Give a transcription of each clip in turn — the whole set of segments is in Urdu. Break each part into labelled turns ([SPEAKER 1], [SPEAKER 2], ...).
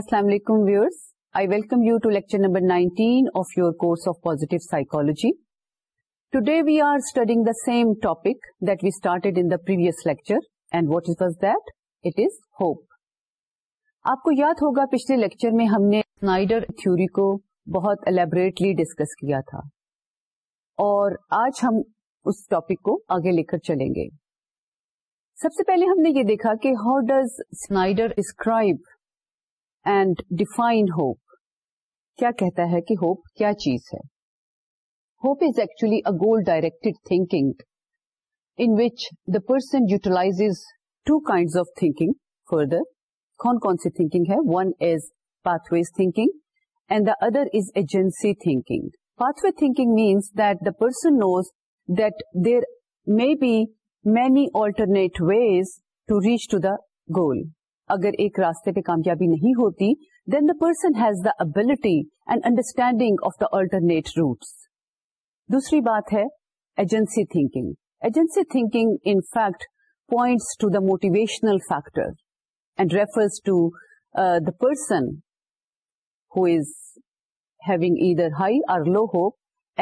[SPEAKER 1] 19 یاد ہوگا پچھلے لیکچر میں ہم نے کو بہت الیبوریٹلی ڈسکس کیا تھا اور آج ہم اس ٹاپک کو آگے لے کر چلیں گے سب سے پہلے ہم نے یہ دیکھا کہ how Snyder describe and define hope کیا کہتا ہے کہ ہوپ کیا چیز ہے hope is actually a goal directed thinking in which the person utilise to kind of thinking further کون کون سی تھنکنگ ہے one is pathways thinking and the other is agency thinking pathway thinking means that the person knows that there may be many alternate ways to to reach the goal اگر ایک راستے پہ کامیابی نہیں ہوتی then the person has the ability and understanding of the alternate routes دوسری بات ہے agency thinking agency thinking in fact points to the motivational factor and refers to the person who is having either high اور low who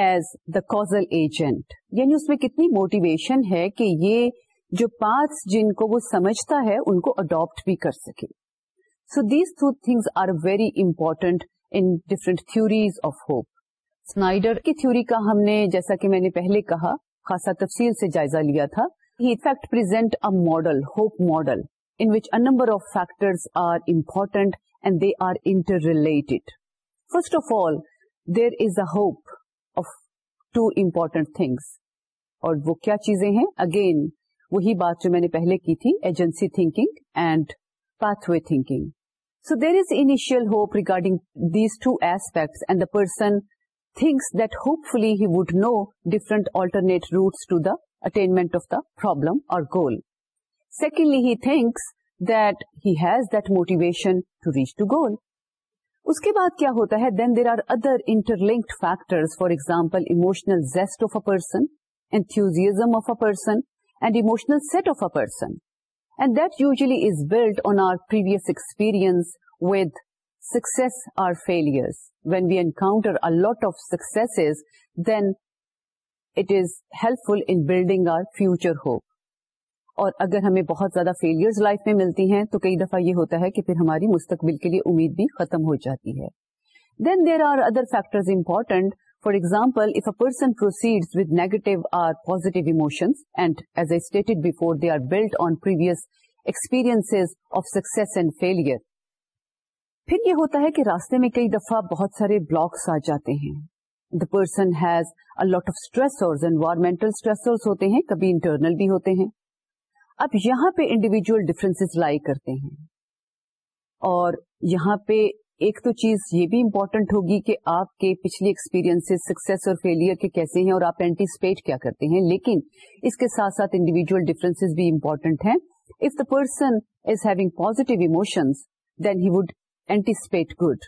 [SPEAKER 1] as the causal agent یعنی اس میں کتنی موٹیویشن ہے کہ یہ جو پارٹس جن کو وہ سمجھتا ہے ان کو اڈاپٹ بھی کر سکے so these two things are very important in different theories of hope Snyder کی تھیوری کا ہم نے جیسا کہ میں نے پہلے کہا خاصا تفصیل سے جائزہ لیا تھا he fact present a model hope model in which a number of are important and they are interrelated first of all there is a hope of two important things اور وہ کیا چیزیں ہیں اگین وہی بات جو میں نے پہلے کی تھی agency thinking and pathway thinking so there is initial hope regarding these two aspects and the person thinks that hopefully he would know different alternate routes to the attainment of the problem or goal secondly he thinks that he has that motivation to reach to goal اس کے بعد کیا ہوتا ہے then there are other interlinked factor for example emotional zest of a person enthusiasm of a person and emotional set of that person and that usually is build on our previous or with When when we a lot of successes, then it is helpful in building our future hope اور اگر ہمیں بہت زیادہ فیلئر لائف میں ملتی ہیں تو کئی دفعہ یہ ہوتا ہے کہ پھر ہماری مستقبل کے لیے امید بھی ختم ہو جاتی ہے then there are other factor important for example پروسیڈیٹ of success and failure پھر یہ ہوتا ہے کہ راستے میں کئی دفعہ بہت سارے بلاکس آ جاتے ہیں the person has a lot of stressors environmental stressors ہوتے ہیں کبھی انٹرنل بھی ہوتے ہیں اب یہاں پہ انڈیویجل ڈفرینس لائی کرتے ہیں اور یہاں پہ ایک تو چیز یہ بھی امپورٹنٹ ہوگی کہ آپ کے پچھلی ایکسپیرینس سکسیس اور فیلئر کے کیسے ہیں اور آپ اینٹیسپیٹ کیا کرتے ہیں لیکن اس کے ساتھ ساتھ انڈیویجل ڈفرینس بھی امپورٹنٹ ہیں if the person is having positive emotions then he would anticipate good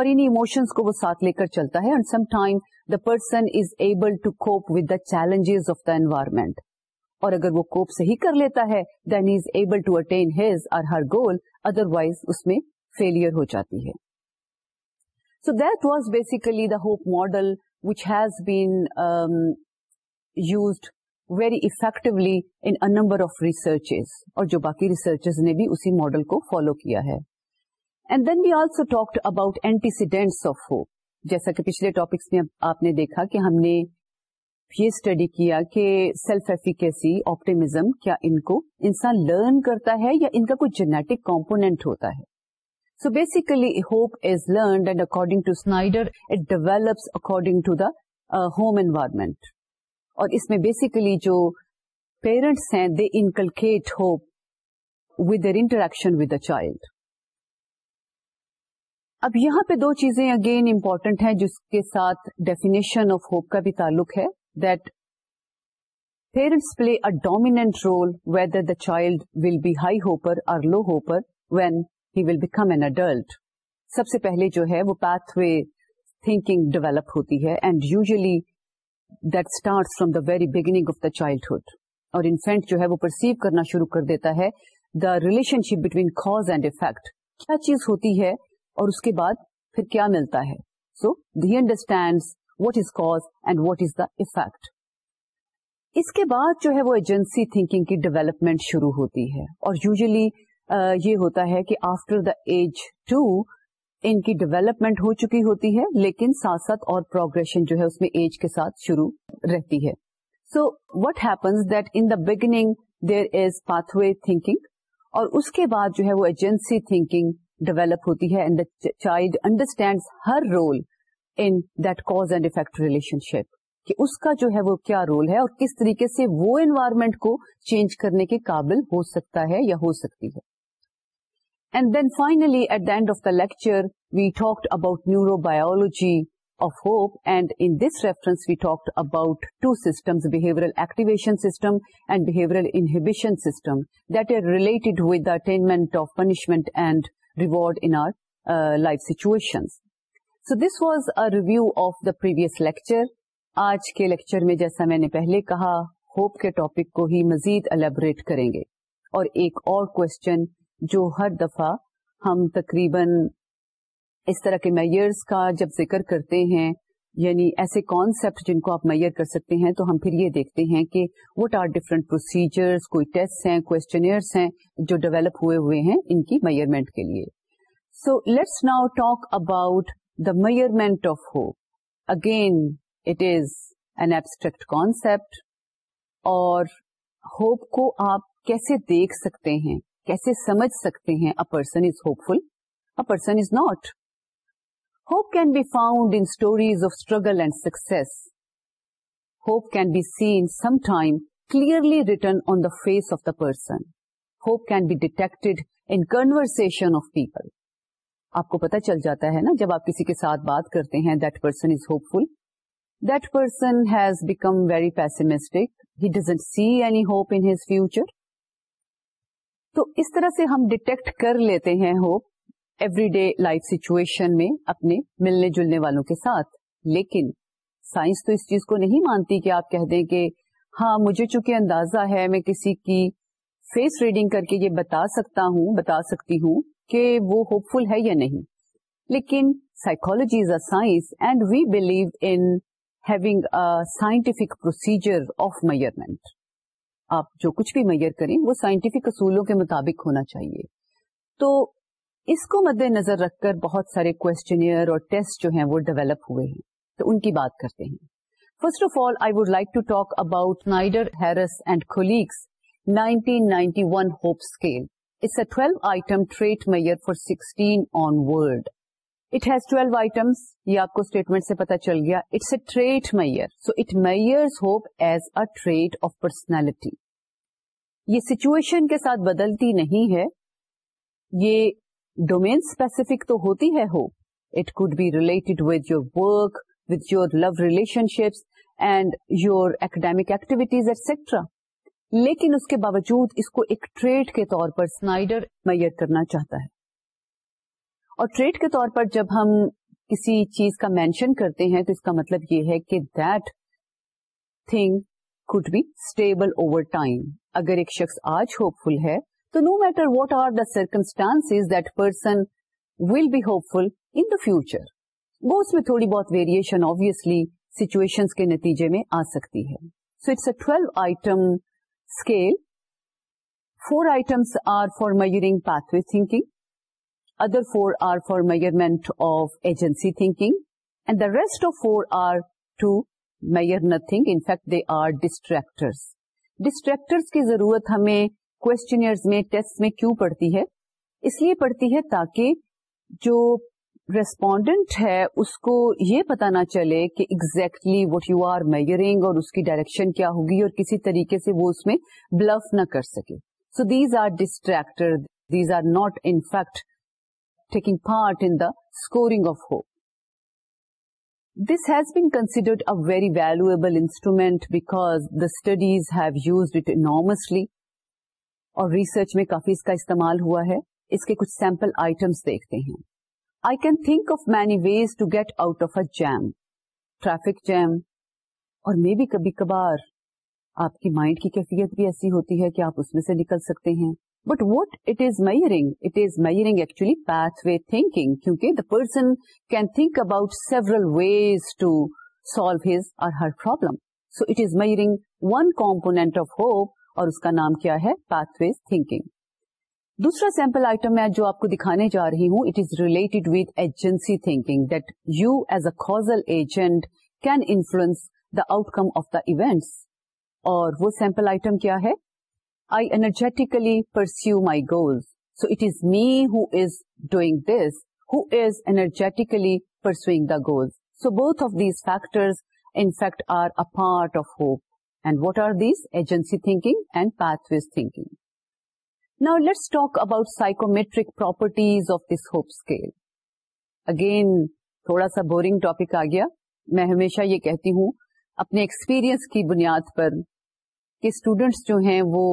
[SPEAKER 1] اور ان ایموشنس کو وہ ساتھ لے کر چلتا ہے and some time the person is able to cope with the challenges of the environment اور اگر وہ کوپ صحیح کر لیتا ہے then he is able to attain her goal otherwise اس میں فیلئر ہو جاتی ہے so that was basically the hope model which has been used very effectively in number of researches اور جو باقی ریسرچز نے بھی اسی ماڈل کو فالو کیا ہے and then we also talked about antecedents of hope جیسا کہ پچھلے ٹاپکس میں آپ نے دیکھا کہ ہم نے یہ اسٹڈی کیا کہ سیلف ایفیکیسی آپٹیمزم کیا ان کو انسان لرن کرتا ہے یا ان کا کوئی جینیٹک کمپونیٹ ہوتا ہے so basically hope is learned and according to Snyder it develops according to the home environment اور اس میں بیسیکلی جو پیرنٹس ہیں they inculcate hope with their interaction with the child اب یہاں پہ دو چیزیں اگین امپورٹنٹ ہیں جس کے ساتھ ڈیفینیشن آف ہوپ کا بھی تعلق ہے that parents play a dominant role whether the child will be high hoper اور low hoper when will become an adult سب سے پہلے جو ہے وہ پیتھ وے تھنکنگ ڈیولپ ہوتی ہے and usually that start from the very beginning of the childhood اور انفینٹ جو ہے وہ پرسیو کرنا شروع کر دیتا ہے the relationship between cause and effect کیا چیز ہوتی ہے اور اس کے بعد پھر کیا ملتا ہے so they understand what is cause and what is the effect اس کے بعد جو ہے وہ ایجنسی تھنکنگ کی ڈیولپمنٹ شروع ہوتی ہے اور یوزلی یہ ہوتا ہے کہ آفٹر دا ایج ٹو ان کی ڈیولپمنٹ ہو چکی ہوتی ہے لیکن ساتھ ساتھ اور پروگرشن جو ہے اس میں ایج کے ساتھ شروع رہتی ہے so what happens that in the beginning there is pathway thinking اور اس کے بعد جو ہے وہ ایجنسی تھنکنگ ڈیولپ ہوتی ہے and the child understand her role in that cause and effect relationship کہ اس کا جو ہے وہ کیا رول ہے اور کس طریقے سے وہ انوائرمنٹ کو چینج کرنے کے قابل ہو سکتا ہے یا ہو سکتی ہے and then finally at talked of the lecture we talked about neuro reference, of hope and reference we talked about two and behavioral system and that inhibition system with related with the attainment of punishment and reward in life situations. So this was a review of the previous lecture آج کے لیکچر میں جیسا میں نے پہلے کہا ہوپ کے ٹاپک کو ہی مزید الیبوریٹ کریں گے اور ایک اور کوشچن جو ہر دفعہ ہم تقریباً اس طرح کے میئرس کا جب ذکر کرتے ہیں یعنی ایسے کانسیپٹ جن کو آپ میئر کر سکتے ہیں تو ہم پھر یہ دیکھتے ہیں کہ وٹ آر ڈفرنٹ پروسیجر کوئی ٹیسٹ ہیں کوشچنئرس ہیں جو ڈیولپ ہوئے ہوئے ہیں ان کی میئرمنٹ کے لیے so let's now talk about the measurement of hope again it is an abstract concept اور ہوپ کو آپ کیسے دیکھ سکتے ہیں کیسے سمجھ سکتے ہیں a person is hopeful a person is not hope can be found in stories of struggle and success hope can be seen some time clearly written on the face of the person hope can be detected in conversation of people آپ کو پتا چل جاتا ہے نا جب آپ کسی کے ساتھ بات کرتے ہیں that person is hopeful that person has become very pessimistic he doesn't see any hope in his future تو اس طرح سے ہم ڈیٹیکٹ کر لیتے ہیں hope everyday life situation میں اپنے ملنے جلنے والوں کے ساتھ لیکن سائنس تو اس چیز کو نہیں مانتی کہ آپ کہہ دیں کہ ہاں مجھے چونکہ اندازہ ہے میں کسی کی فیس ریڈنگ کر کے یہ بتا سکتا ہوں بتا سکتی ہوں کہ وہ ہوپ فل ہے یا نہیں لیکن psychology is a science and we believe in having a scientific procedure of measurement آپ جو کچھ بھی میئر کریں وہ سائنٹیفک اصولوں کے مطابق ہونا چاہیے تو اس کو مد نظر رکھ کر بہت سارے کوشچنئر اور ٹیسٹ جو ہیں وہ ڈیولپ ہوئے ہیں تو ان کی بات کرتے ہیں first of all I would like to talk about Snyder Harris and colleagues hope scale it's a twelve item trait measure for 16 and older it has twelve items یہ آپ کو اسٹیٹمنٹ سے پتا چل گیا it's a trait measure so it measures hope as a trait of personality یہ سچویشن کے ساتھ بدلتی نہیں ہے یہ ڈومین اسپیسیفک تو ہوتی ہے ہو it could be related with your work with your love relationships and your academic activities etcetera لیکن اس کے باوجود اس کو ایک ٹریڈ کے طور پر سنائڈر میئر کرنا چاہتا ہے اور ٹریڈ کے طور پر جب ہم کسی چیز کا مینشن کرتے ہیں تو اس کا مطلب یہ ہے کہ that thing could be stable over time اگر ایک شخص آج ہوپ فل ہے تو no matter what are the circumstance that person will be hopeful in the future وہ اس میں تھوڑی بہت ویریشن آبیسلی سچویشن کے نتیجے میں آ سکتی ہے so it's a twelve item scale four items are for measuring pathway thinking other four are for measurement of agency thinking and the rest of four are to measure nothing in fact they are distractors distractors کی ضرورت ہمیں کوشچنئر میں ٹیسٹ میں کیوں پڑتی ہے اس لیے پڑتی ہے تاکہ جو ریسپونڈنٹ ہے اس کو یہ پتا نہ چلے کہ exactly what you are measuring اور اس کی ڈائریکشن کیا ہوگی اور کسی طریقے سے وہ اس میں بلف نہ کر سکے so these are distractor these are not in fact taking part in the scoring of hope this has been considered a very valuable instrument because these have use اٹمسلی اور ریسرچ میں کافی اس کا استعمال ہوا ہے اس کے کچھ سیمپل آئٹمس دیکھتے ہیں I can think of many ways to get out of a jam traffic jam اور مے بی کبھی کبھار آپ کی مائنڈ کی کیفیت بھی ایسی ہوتی ہے کہ آپ اس میں سے نکل سکتے ہیں but what it is measuring it is measuring actually pathway thinking کیونکہ the person can think about several ways to solve his or her problem so it is measuring one component of hope اور اس کا نام کیا ہے پات ویز تھنکنگ دوسرا سیمپل آئٹم میں جو آپ کو دکھانے جا رہی ہوں it is related with agency thinking that you as a causal agent can influence the outcome of the events اور وہ سیمپل آئٹم کیا ہے I energetically pursue goals so it is me who's doing this who is energetically pursue goals so both of these factor talk about psychometric properties of this hope scale again تھوڑا سا بورنگ ٹاپک آ گیا میں ہمیشہ یہ کہتی ہوں اپنے ایکسپیرئنس کی بنیاد پر کہ اسٹوڈینٹس جو ہیں وہ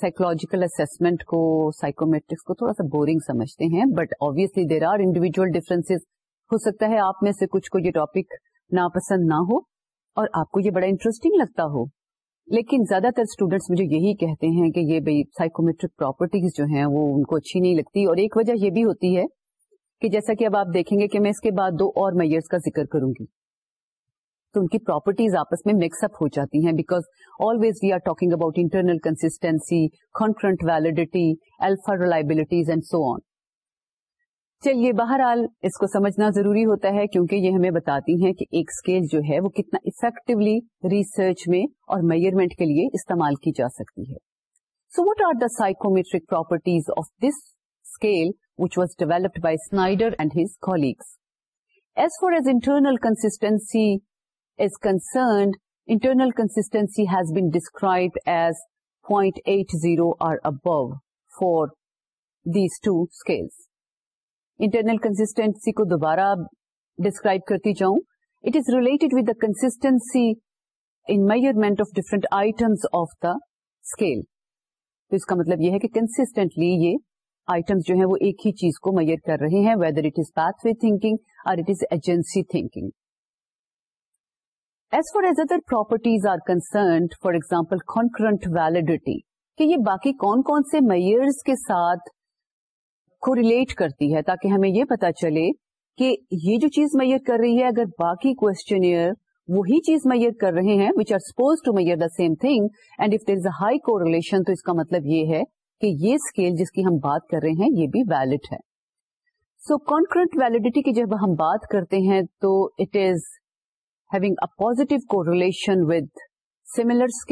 [SPEAKER 1] سائیکولوجیکل اسسمنٹ کو سائیکومیٹرکس کو تھوڑا سا بورنگ سمجھتے ہیں but obviously there are individual difference ہو سکتا ہے آپ میں سے کچھ کو یہ ٹاپک ناپسند نہ ہو اور آپ کو یہ بڑا انٹرسٹنگ لگتا ہو لیکن زیادہ تر اسٹوڈینٹس مجھے یہی کہتے ہیں کہ یہ بھائی سائیکومیٹرک پراپرٹیز جو ہیں وہ ان کو اچھی نہیں لگتی اور ایک وجہ یہ بھی ہوتی ہے کہ جیسا کہ اب آپ دیکھیں گے کہ میں اس کے بعد دو اور میئرس کا ذکر کروں گی تو ان کی پراپرٹیز آپس میں مکس اپ ہو جاتی ہیں because always we are talking about internal consistency confront validity alpha reliabilities and so on چلیے بہرحال اس کو سمجھنا ضروری ہوتا ہے کیونکہ یہ ہمیں بتاتی ہیں کہ ایک اسکیل جو ہے وہ کتنا افیکٹولی ریسرچ میں اور میئرمنٹ کے لیے استعمال کی جا سکتی ہے so what are the psychometric properties of this scale which was developed by Snyder and his as far as internal consistency as concerned internal consistencies been described as point eight zero or above four these two scale internal consistency کو دوبارہ ڈسکرائب کرتی جاؤں it is related with the consistency in measurement of different items of the scale تو اس کا مطلب یہ ہے کہ کنسٹینٹلی یہ آئٹم جو ہے وہ ایک ہی چیز کو میئر کر رہے ہیں whether it is pathway thinking اور it is agency thinking as far as other properties are concerned for example concurrent validity کہ یہ باقی کون کون سے میئرز کے ساتھ کو ریلیٹ کرتی ہے تاکہ ہمیں یہ پتا چلے کہ یہ جو چیز میئر کر رہی ہے اگر باقی کوشچنئر وہی چیز میئر کر رہے ہیں which are suppose to measure the same thing and if there is a high correlation تو اس کا مطلب یہ ہے کہ یہ اسکیل جس کی ہم بات کر رہے ہیں یہ بھی ویلڈ ہے سو کانکرنٹ ویلڈیٹی کی جب ہم بات کرتے ہیں تو it is having a positive correlation with similars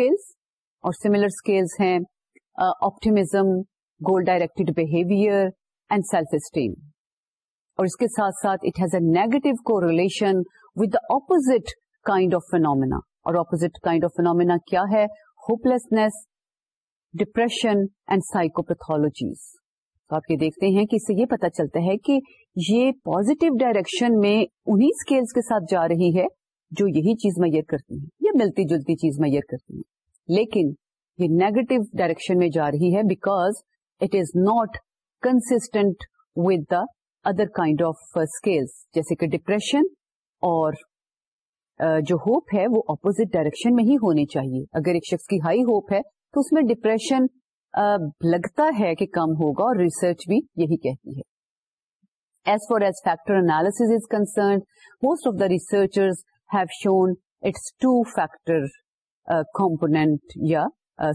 [SPEAKER 1] اور سیملرس ہیں optimism goal direct behaviour and self esteem اور اس کے ساتھ has a negative correlation opposite kind of phenomena اور اپوزٹ کائنڈ آف فینومینا کیا ہے Hopelessness, ڈپریشن اینڈ psychopathologies. تو آپ یہ دیکھتے ہیں کہ اس سے یہ پتا چلتا ہے کہ یہ پوزیٹو ڈائریکشن میں انہی اسکیلس کے ساتھ جا رہی ہے جو یہی چیز میئر کرتی ہیں یا ملتی جلتی چیز میئر کرتی ہیں لیکن یہ نیگیٹو ڈائریکشن میں جا رہی ہے because it is not constant with the other kind of scale جیسے کہ ڈپریشن اور uh, جو ہوپ ہے وہ اپوزٹ ڈائریکشن میں ہی ہونی چاہیے اگر ایک شخص کی ہائی ہوپ ہے تو اس میں ڈپریشن uh, لگتا ہے کہ کم ہوگا اور ریسرچ بھی یہی کہتی ہے as far as factor analysis is concerned most of the researchers factor component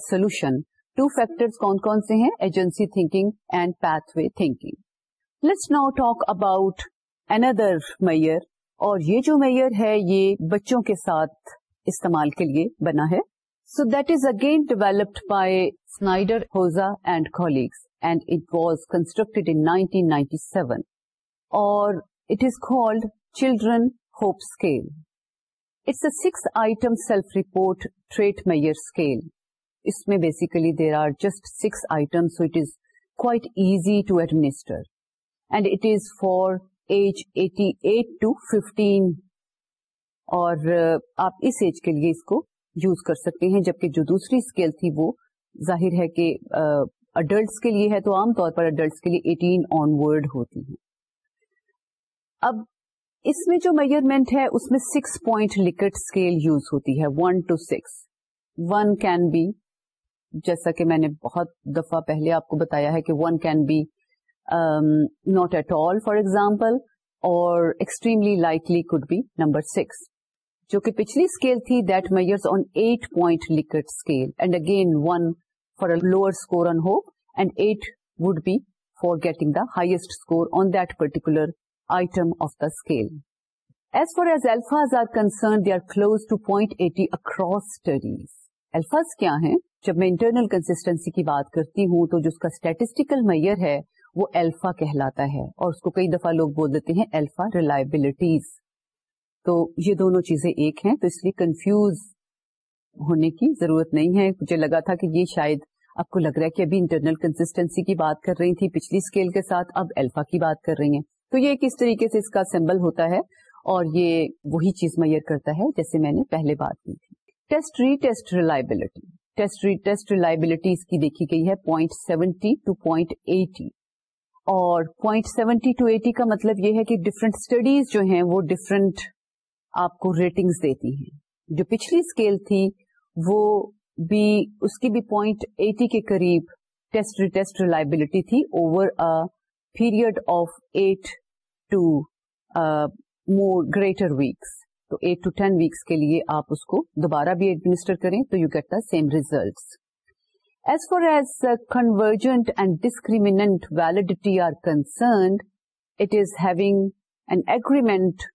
[SPEAKER 1] solution two factor کون کون سے ہیں agency thinking and pathway thinking let's now talk about another measure اور یہ جو میئر ہے یہ بچوں کے ساتھ استعمال کے لیے بنا ہے so that is again developed by Snyder Hoza and colleagues and it was construct in nineteen ninety seven اور it is called children hope scale six item self report basically there are just سکسمزی to administer and for age eighty eight to fifteen اور آپ اس ایج کے لیے اس کو یوز کر سکتے ہیں جبکہ جو دوسری اسکیل تھی وہ ظاہر ہے کہ اڈلٹس کے لیے ہے تو عام طور پر اڈلٹس کے لیے ایٹین آن ورڈ ہوتی ہیں اب اس میں جو میئرمنٹ ہے اس میں six point Likert scale use ہوتی ہے one one to six can be جیسا کہ میں نے بہت دفعہ پہلے آپ کو بتایا ہے کہ one can be not at all for example اور extremely lightly could be number six جو کہ پچھلی اسکیل تھی that measures on eight point Likert scale and again one for lower score on hope and eight would be for getting the highest score on that particular scale as far as alphas they are close to point eighty across alphas کیا ہیں جب میں انٹرنل کنسسٹینسی کی بات کرتی ہوں تو جو اس کا اسٹیٹسٹیکل میئر ہے وہ الفا ہے اور اس کو کئی دفعہ لوگ بول دیتے ہیں الفا reliabilities. تو یہ دونوں چیزیں ایک ہیں تو اس لیے کنفیوز ہونے کی ضرورت نہیں ہے مجھے لگا تھا کہ یہ شاید آپ کو لگ رہا ہے کہ ابھی انٹرنل کنسٹینسی کی بات کر رہی تھی پچھلی اسکیل کے ساتھ اب الفا کی بات کر رہی ہیں تو یہ کس طریقے سے اس کا سمبل ہوتا ہے اور یہ وہی چیز میئر کرتا ہے جیسے میں نے پہلے بات کی کی تھی test test test test re re reliability reliability اس دیکھی گئی ہے point point seventy to eighty اور پوائنٹ سیونٹی ٹو ایٹی کا مطلب یہ ہے کہ ڈفرینٹ اسٹڈیز جو ہیں وہ ڈفرینٹ آپ کو ریٹنگز دیتی ہیں جو پچھلی اسکیل تھی وہ بھی اس کی بھی پوائنٹ ایٹی کے قریب ٹیسٹ ریٹیسٹ ریلائبلٹی تھی over period of eight to more greater weeks تو ایٹ ٹو ٹین ویکس کے لیے آپ اس کو دوبارہ بھی ایڈمنسٹر کریں تو you get the same results as far as convergent and discriminant validity are concerned it is having an agreement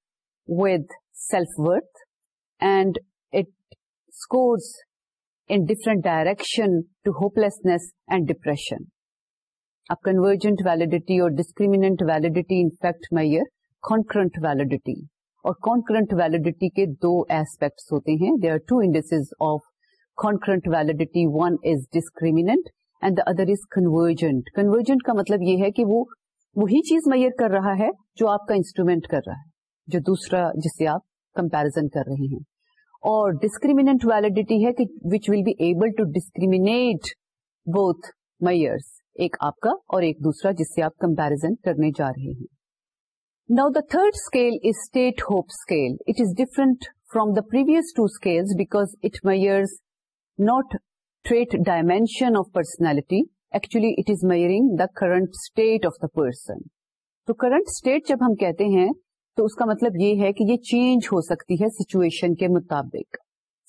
[SPEAKER 1] with self worth and it scores in different direction to hopelessness and depression convergent validity اور ڈسکریمنٹ ویلڈیٹی انفیکٹ میں یہ کانکرنٹ ویلڈیٹی اور کانکرنٹ ویلڈیٹی کے دو ایسپیکٹس ہوتے ہیں they are two indices of concurrent validity one is discriminant and the other is convergent convergent کا مطلب یہ ہے کہ وہ وہی چیز میئر کر رہا ہے جو آپ کا انسٹرومینٹ کر رہا ہے جو دوسرا جسے آپ کمپیرزن کر رہے ہیں اور ڈسکریمنٹ ویلڈیٹی ہے کہ which will be able to discriminate both measures ایک آپ کا اور ایک دوسرا جس سے آپ کمپیرزن کرنے جا رہے ہیں now the third scale is state hope scale it is different from the previous two scale because it measures not trait dimension of personality actually it is measuring the current state of the person تو کرنٹ اسٹیٹ جب ہم کہتے ہیں تو اس کا مطلب یہ ہے کہ یہ چینج ہو سکتی ہے سچویشن کے مطابق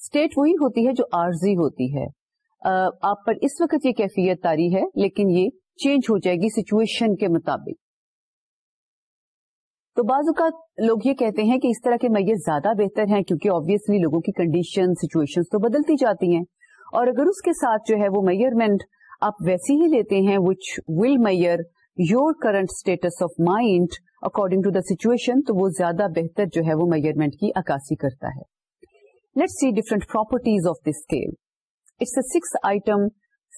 [SPEAKER 1] اسٹیٹ وہی ہوتی ہے جو آرزی ہوتی ہے آپ پر اس وقت یہ کیفیت تاری ہے لیکن یہ چینج ہو جائے گی سچویشن کے مطابق تو بعض اوقات لوگ یہ کہتے ہیں کہ اس طرح کے میت زیادہ بہتر ہیں کیونکہ آبویسلی لوگوں کی کنڈیشن سچویشن تو بدلتی جاتی ہیں اور اگر اس کے ساتھ جو ہے وہ میئرمنٹ آپ ویسی ہی لیتے ہیں which will measure your current states of mind according to the situation تو وہ زیادہ بہتر جو ہے وہ میئرمنٹ کی عکاسی کرتا ہے let see different properties of this scale it's the six item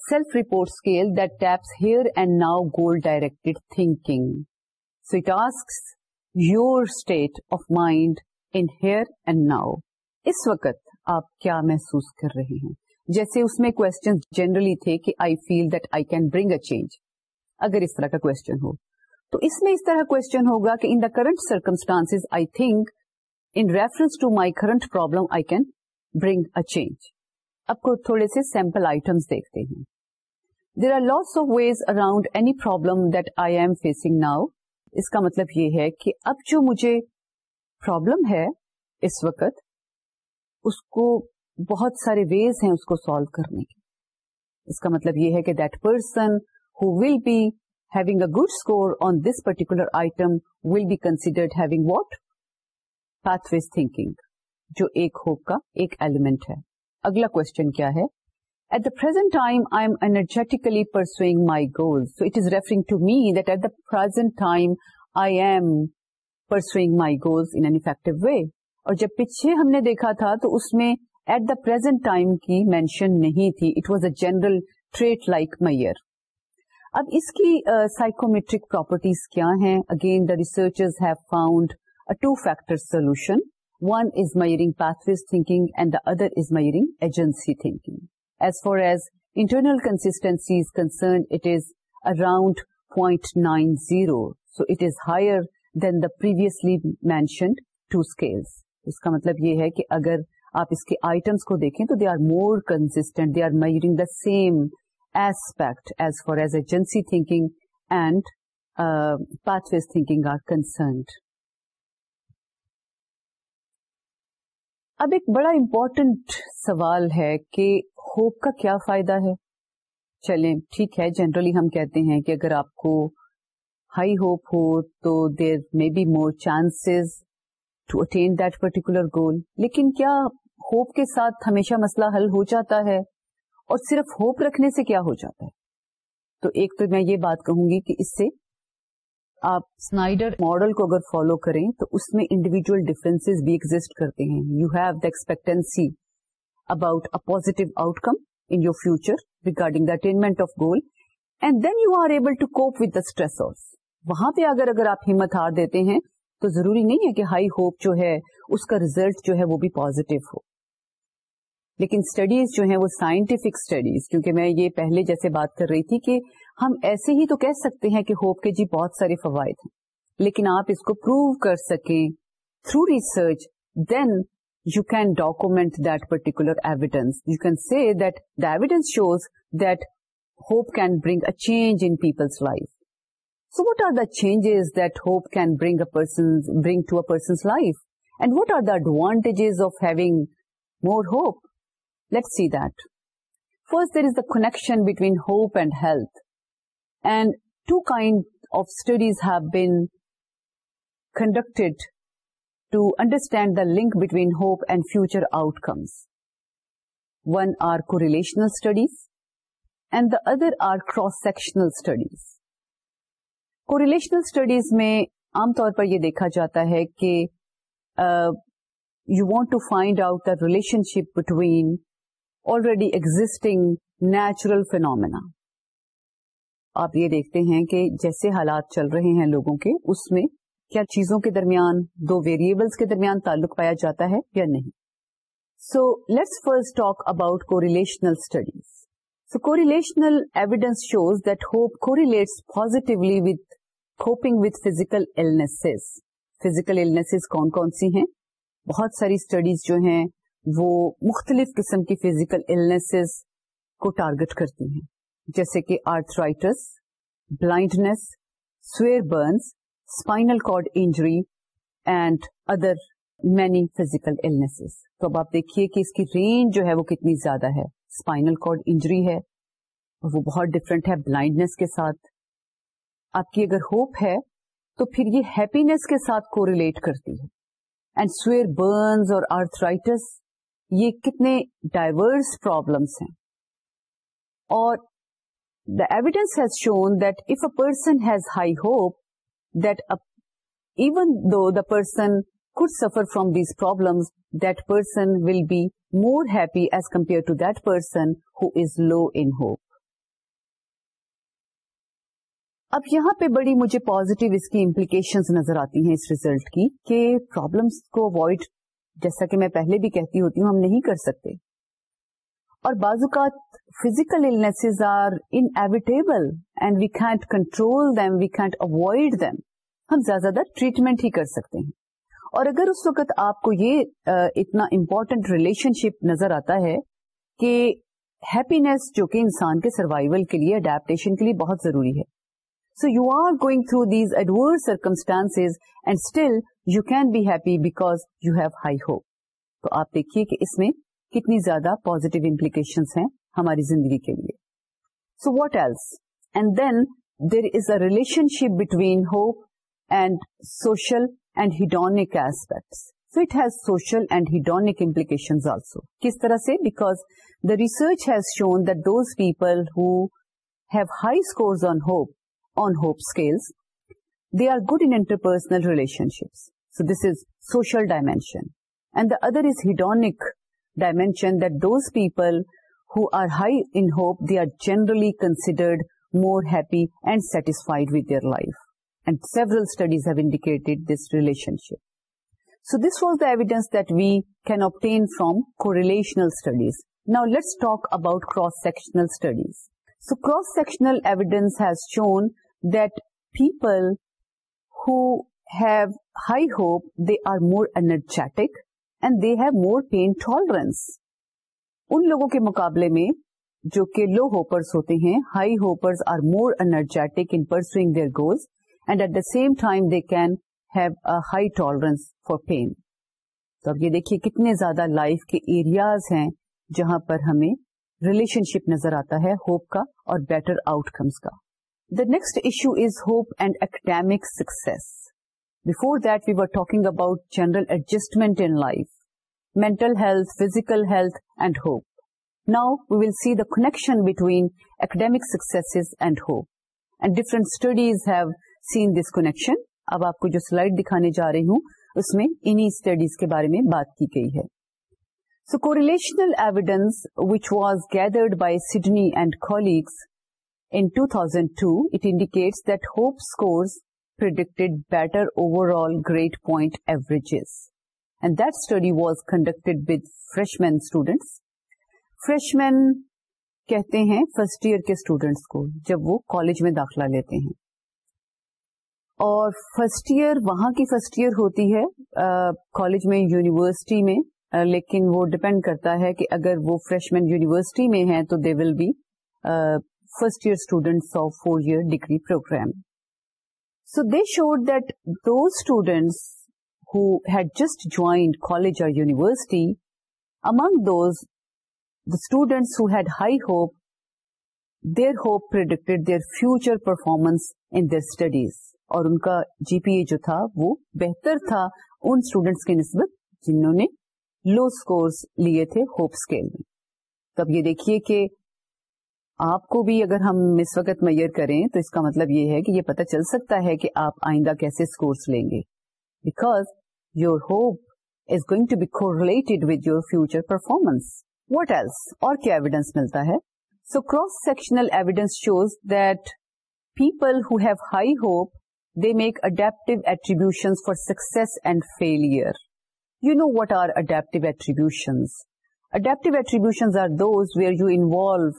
[SPEAKER 1] self report scale that taps now goal direct thinking your state of mind in here and now اس وقت آپ کیا محسوس کر رہے ہیں جیسے اس میں کوشچن جنرلی تھے کہ I feel that I can bring a change اگر اس طرح کا کوشچن ہو تو اس میں اس طرح کوشچن ہوگا کہ in the current circumstance I think in reference to my current problem I can bring a change اب کو تھوڑے سے سیمپل آئٹمس دیکھتے ہیں there are lots of ways around any problem that I am facing now اس کا مطلب یہ ہے کہ اب جو مجھے پرابلم ہے اس وقت اس کو بہت سارے ویز ہیں اس کو سالو کرنے کے اس کا مطلب یہ ہے کہ that person who will be having a good score on this particular item will be considered having what pathways thinking جو ایک ہوپ کا ایک ایلیمنٹ ہے اگلا کوشچن کیا ہے at the present time I am energetically pursuing my so it is referring to me that at the present time I am pursuing my goals effective way اور جب پیچھے ہم نے دیکھا تھا تو اس میں ایٹ دا پرزینٹ ٹائم کی مینشن نہیں تھی it was a general trait like mayor اب اس کی سائکومیٹرک پراپرٹیز کیا ہیں again the research have found two factor solution one is measuring pathways think and the other is مائیگ agency thinking as far as internal consistency it is around point nine zero so it is higher than the previously mentioned two scales اس کا مطلب یہ ہے کہ اگر آپ اس کے آئٹمس کو دیکھیں تو they are more constant they are measuring the same aspect as far as agency thinking and pathways thinking are concerned اب ایک بڑا امپورٹینٹ سوال ہے کہ ہوپ کا کیا فائدہ ہے چلیں ٹھیک ہے جنرلی ہم کہتے ہیں کہ اگر آپ کو ہائی ہوپ ہو تو there may be more chance to attain that particular goal لیکن کیا ہوپ کے ساتھ ہمیشہ مسئلہ حل ہو جاتا ہے اور صرف ہوپ رکھنے سے کیا ہو جاتا ہے تو ایک تو میں یہ بات کہوں گی کہ اس سے آپ سنائڈر ماڈل کو اگر فالو کریں تو اس میں انڈیویجل ڈیفرنس بھی ایگزٹ کرتے ہیں you have the the expectancy about a positive outcome in your future regarding attainment of goal and then you are able to cope with the stress وہاں پہ اگر اگر آپ ہمت ہار دیتے ہیں تو ضروری نہیں ہے کہ ہائی ہوپ جو ہے اس کا ریزلٹ جو ہے وہ بھی پوزیٹو ہو لیکن اسٹڈیز جو ہیں وہ سائنٹیفک اسٹڈیز کیونکہ میں یہ پہلے جیسے بات کر رہی تھی کہ ہم ایسے ہی تو کہہ سکتے ہیں کہ ہوپ کے جی بہت سارے فوائد ہیں لیکن آپ اس کو پروو کر سکیں through research then you can document that particular evidence you can see that the evidence shows that hope can bring a change in people's life so what are the changes that hope can bring bring to a life and what are the advantages of having more hope let see that first there is the connection between hope and health and two kind of studies have been conducted to understand the link between hope and future out One one are correlational studies and the other are cross sectional studies correlational studies میں عام طور پر یہ دیکھا جاتا ہے کہ you want to find out the relationship between already existing natural phenomena آپ یہ دیکھتے ہیں کہ جیسے حالات چل رہے ہیں لوگوں کے اس میں کیا چیزوں کے درمیان دو ویریبلس کے درمیان تعلق پایا جاتا ہے یا نہیں so let's first talk about correlational so correlational evidence shows that hope correlates positively with hoping with physical physicals کون کون سی ہیں بہت ساری اسٹڈیز جو ہیں وہ مختلف قسم کی فیزیکلز کو ٹارگیٹ کرتی ہیں جیسے کہ arthritis blindness severe burns spinal cord injury and other many physical تو اب آپ دیکھیے کہ اس کی رینج جو ہے وہ کتنی زیادہ ہے اسپائنل کارڈ انجری ہے اور وہ بہت ڈفرینٹ ہے بلائنڈنیس کے ساتھ آپ کی اگر ہوپ ہے تو پھر یہ ہیپینس کے ساتھ کو ریلیٹ کرتی ہے اینڈ سویئر برنس اور آرتھرائٹس یہ کتنے ڈائیورس پرابلمس ہیں اور the evidence has shown that if a person has high hope that a, even though the person could suffer from these problems that person will be more happy as compared to that person who is low in hope اب یہاں پہ بڑی مجھے پوزیٹو اس کی امپلیکیشن نظر آتی ہیں اس ریزلٹ کی کہ پرابلمس کو اوائڈ جیسا کہ میں پہلے بھی کہتی ہوتی ہوں ہم نہیں کر سکتے اور بعض اوقات physical illnesses are and we can't control them them we can't avoid ہم زیادہ زیادہ ٹریٹمنٹ ہی کر سکتے ہیں اور اگر اس وقت آپ کو یہ اتنا امپورٹنٹ ریلیشن شپ نظر آتا ہے کہ ہیپینیس جو کہ انسان کے سروائول کے لیے اڈیپٹیشن کے لیے بہت ضروری ہے so you are going through these adverse circumstance and still you can be happy because you have high hope تو آپ دیکھیے کہ اس میں کتنی زیادہ پازیٹو امپلیکیشنس ہیں ہماری زندگی کے لیے so what else and then there is a relationship between hope and social and hedonic aspects so it has social and hedonic implication also کس طرح سے because the research has shown that those people who have high scores on hope on hope skills they are good interpersonal relationships so this is social dimension and the other is hedonic dimension that those people who are high in hope, they are generally considered more happy and satisfied with their life. And several studies have indicated this relationship. So this was the evidence that we can obtain from correlational studies. Now let's talk about cross-sectional studies. So cross-sectional evidence has shown that people who have high hope, they are more energetic and they have more pain tolerance ان لوگوں کے مقابلے میں جو کہ لو ہوپرس ہوتے ہیں high hopers are more energetic in pursuing their goals and at the same time they can have a tolerance for pain تو اب یہ دیکھیے کتنے زیادہ لائف کے ایریاز ہیں جہاں پر ہمیں ریلیشن شپ نظر آتا ہے ہوپ کا اور بیٹر آؤٹ کمس کا the next issue is hope and academic success before the war talk about general adjustment in life mental health physical health and hope now we will see the connection between academic success and hope and different studies have seen this connection اب آپ کو جو سلائیڈ دکھانے جا رہی ہوں اس میں انہیں اسٹڈیز کے بارے میں بات کی گئی ہے so correlational evidence which was gathered by Snyder and colleagues انزینڈ two it indicates that hope score freshman کہتے ہیں فرسٹ ایئر کے اسٹوڈینٹس کو جب وہ کالج میں داخلہ لیتے ہیں اور فرسٹ ایئر وہاں کی فرسٹ ایئر ہوتی ہے کالج میں یونیورسٹی میں لیکن وہ ڈپینڈ کرتا ہے کہ اگر وہ فریش مین یونیورسٹی میں ہیں تو they will be first year students four year degree programme so they showed that those students had had just joined college اور university among those the students who had high hope there hope their future performance in their studies اور ان کا جی پی اے جو تھا وہ بہتر تھا ان اسٹوڈینٹس کی نسبت جنہوں نے لو اسکورس لیے تھے ہوپ اسکیل میں تب یہ دیکھیے کہ آپ کو بھی اگر ہم اس وقت میئر کریں تو اس کا مطلب یہ ہے کہ یہ پتہ چل سکتا ہے کہ آپ آئندہ کیسے اسکورس لیں گے because your hope is going to be relate with your future performance what else اور کیا ایویڈینس ملتا ہے so cross sectional evidence shows that people who have high hope they make adaptive attribution for success and failure you know what are adaptive attribution adaptive attribution are those where you involve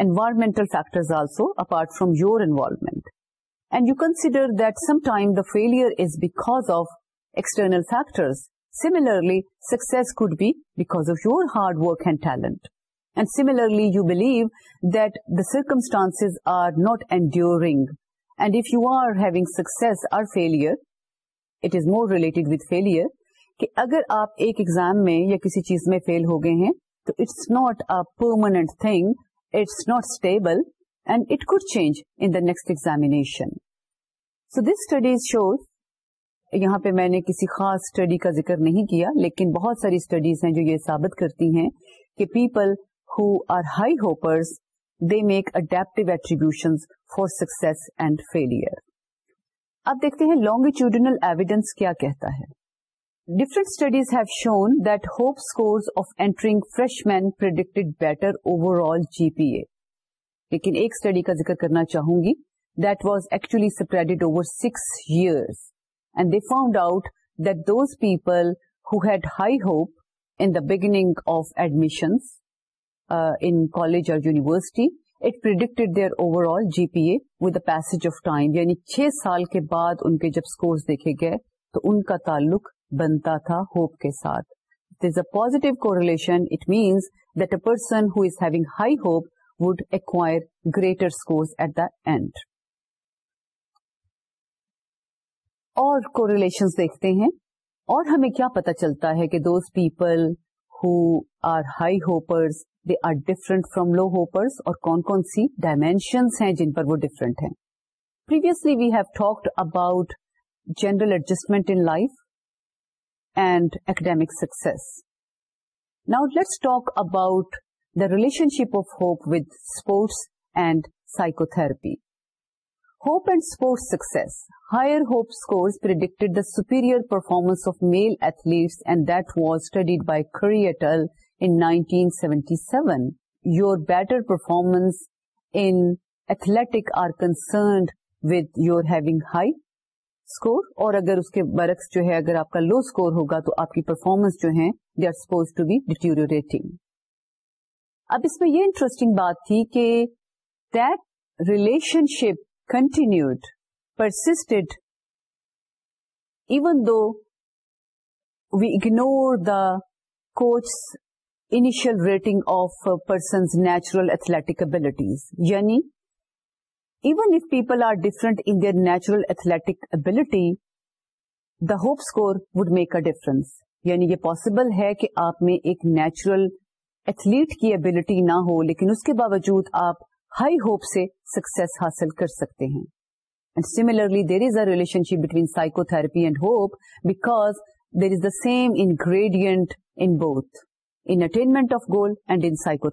[SPEAKER 1] environmental factors also apart from your involvement. And you consider that sometimes the failure is because of external factors. Similarly, success could be because of your hard work and talent. And similarly, you believe that the circumstances are not enduring. And if you are having success or failure, it is more related with failure. کہ اگر آپ ایک ایگزام میں یا کسی چیز میں فیل ہو گئے ہیں تو it's not a permanent thing it's not stable and it could change in the next examination so this studies shows یہاں پہ میں نے کسی خاص اسٹڈی کا ذکر نہیں کیا لیکن بہت ساری اسٹڈیز ہیں جو یہ ثابت کرتی ہیں کہ people who are high hopers they make adaptive attribution for success and failure اب دیکھتے ہیں لانگیٹیوڈنل ایویڈینس کیا کہتا ہے different studies have shown that hope score of entering fresh مینڈکٹڈ better overall G P A لیکن ایک اسٹڈی کا ذکر کرنا چاہوں گی that was actually spreaded over six years and they found out that those people who had high hope in the beginning of admissions in college اور university it predicted their overall G P A with the pace of time یعنی چھ سال کے بعد ان کے جب اسکورس دیکھے گئے تو ان کا تعلق بنتا تھا ہوپ کے ساتھ is a positive correlation it means that a person who is having high hope would acquire greater school at the end اور کو ریلیشن دیکھتے ہیں اور ہمیں کیا پتا چلتا ہے کہ those people who are high hopers they are different from low hopers اور کون کون سی ڈائمینشنس ہیں جن پر وہ ڈفرنٹ ہیں previously we have talked about general adjustment in life and academic success. Now let's talk about the relationship of hope with sports and psychotherapy. Hope and sports success. Higher hope scores predicted the superior performance of male athletes, and that was studied by Curry et al. In 1977. Your better performance in athletics are concerned with your having high score اور اگر اس کے برعکس جو ہے اگر آپ کا لو اسکور ہوگا تو آپ کی پرفارمنس جو ہے they are suppose to be deteriorating اب اس میں یہ انٹرسٹنگ بات تھی کہ that relationship continued persisted even though we ignore the coach initial rating of persons natural athletic abilities یعنی even are people are different natural athletic ability, the hope score would make a difference. یعنی یہ پاسبل ہے کہ آپ میں ایک نیچرل ایتھلیٹ کی ابلٹی نہ ہو لیکن اس کے باوجود آپ ہائی ہوپ سے سکسیس حاصل کر سکتے ہیں similarly there is a relationship between psychotherapy and hope because there is the same ingredient in both in attainment of goal and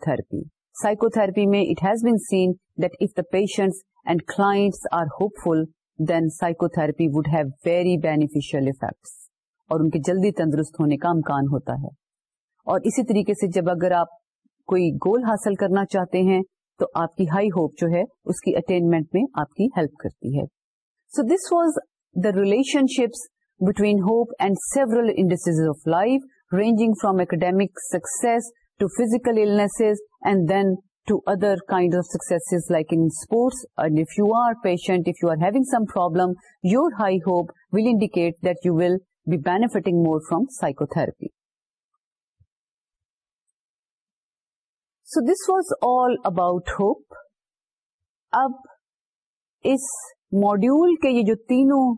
[SPEAKER 1] therapy psychotherapy میں it has been seen that if the patient and clients are hopeful then psycho have would have very اور ان کے جلدی تندرست ہونے کا امکان ہوتا ہے اور اسی طریقے سے جب اگر آپ کوئی گول حاصل کرنا چاہتے ہیں تو آپ کی ہائی ہوپ جو ہے اس کی اٹینمنٹ میں آپ کی ہیلپ کرتی ہے so this was the relationships between hope and several industries of life ranging from academic success to physicals and then to other kinds of success like ants and if you are patient if you are having some problem your high hope will indicate that you will be benefiting more from psychotherapy so this was all about hope اب اس ماڈیول کے یہ جو تینوں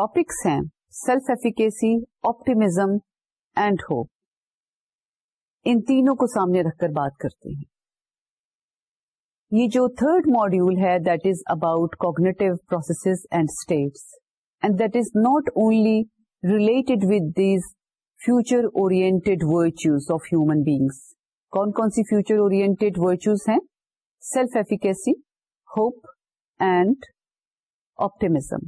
[SPEAKER 1] ٹاپکس ہیں self efficacy optimism and hope ان تینوں کو سامنے رکھ کر بات کرتے ہیں یہ جو تھرڈ ماڈیول ہے that is about cognitive processes and states and that is not only related with these future oriented virtues of human beings کون کون سی فیوچر اوریئنٹیڈ ورچوز ہیں self efficacy hope and optimism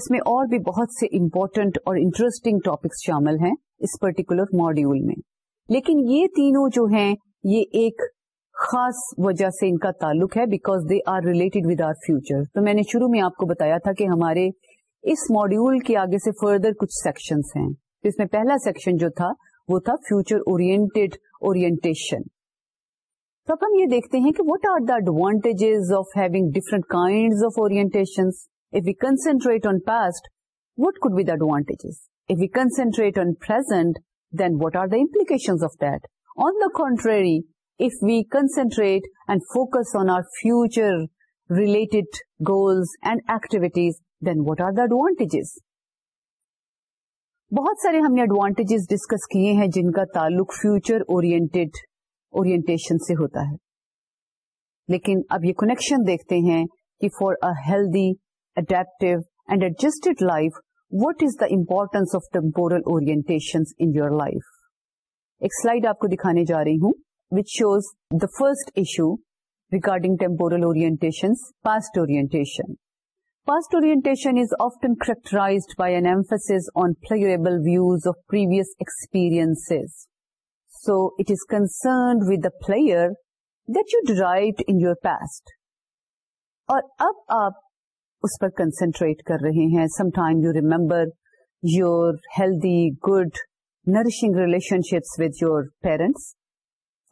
[SPEAKER 1] اس میں اور بھی بہت سے امپورٹنٹ اور انٹرسٹنگ ٹاپکس شامل ہیں اس پرٹیکولر ماڈیول میں لیکن یہ تینوں جو ہیں یہ ایک خاص وجہ سے ان کا تعلق ہے because they are related with our future تو میں نے شروع میں آپ کو بتایا تھا کہ ہمارے اس ماڈیول کے آگے سے فردر کچھ سیکشن ہیں جس میں پہلا سیکشن جو تھا وہ تھا فیوچر اوریئنٹیڈ اورینٹیشن تو اب ہم یہ دیکھتے ہیں کہ what are the advantages of having different kind of if concentrate on past what could be the advantage we concentrate on present then contrary, are the concentrate and focus on our future related goals and activities then what are the advantages? بہت سارے ہم نے ایڈوانٹیجز ڈسکس کیے ہیں جن کا تعلق فیوچر اورینٹیڈ اورینٹیشن سے ہوتا ہے لیکن اب یہ کنیکشن دیکھتے ہیں کہ for a healthy adaptive and adjusted life what is the importance of temporal orientation life ایک سلائی آپ کو دکھانے جا رہی ہوں shows the first issue regarding temporal orientation past orientation past orientation is often characterized by an emphasis on favourable views of his experience so it is concern with you died in past اور اب آپ اس پر کنسنٹریٹ کر رہے ہیں some time you remember your healthy good نرشنگ relationships with your parents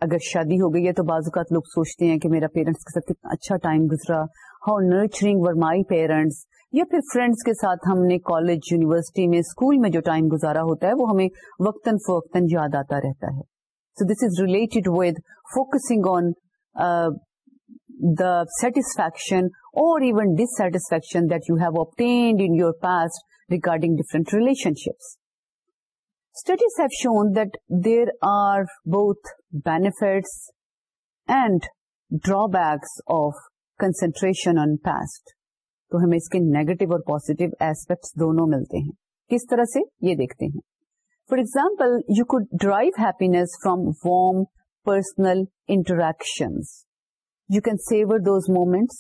[SPEAKER 1] اگر شادی ہو گئی ہے تو بعض اوقات لوگ سوچتے ہیں کہ میرا پیرنٹس کے ساتھ کتنا اچھا ٹائم گزرا how nurturing were my parents یا پھر فرینڈس کے ساتھ ہم نے کالج یونیورسٹی میں اسکول میں جو ٹائم گزارا ہوتا ہے وہ ہمیں وقتاً فوقتاً یاد آتا رہتا ہے so this is related with focusing on the satisfaction even dissatisfaction past regarding different relationships have shown there are both bets and drawbacks of concentration on past تو ہمیں اس کے نیگیٹو اور پوزیٹو ایسپیکٹس دونوں ملتے ہیں کس طرح سے یہ دیکھتے ہیں for example you could drive happiness from warm personal interaction you can savour those moments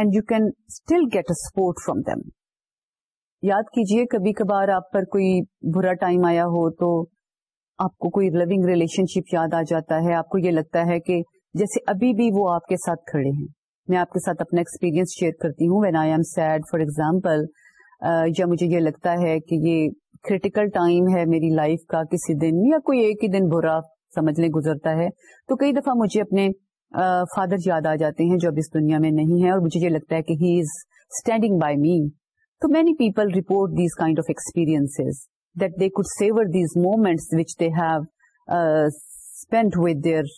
[SPEAKER 1] and you can still get a support from them یاد کیجئے کبھی کبھار آپ پر کوئی برا ٹائم آیا ہو تو آپ کو کوئی لونگ ریلیشن شپ یاد آ جاتا ہے آپ کو یہ لگتا ہے کہ جیسے ابھی بھی وہ آپ کے ساتھ کھڑے ہیں میں آپ کے ساتھ اپنا ایکسپیریئنس شیئر کرتی ہوں when I am sad for example یا مجھے یہ لگتا ہے کہ یہ کریٹیکل ٹائم ہے میری لائف کا کسی دن یا کوئی ایک ہی دن برا سمجھنے گزرتا ہے تو کئی دفعہ مجھے اپنے فادر یاد آ جاتے ہیں جو اب اس دنیا میں نہیں ہے اور مجھے یہ لگتا ہے کہ he is standing by me تو many people report these these kind of that they they savour which have spend with their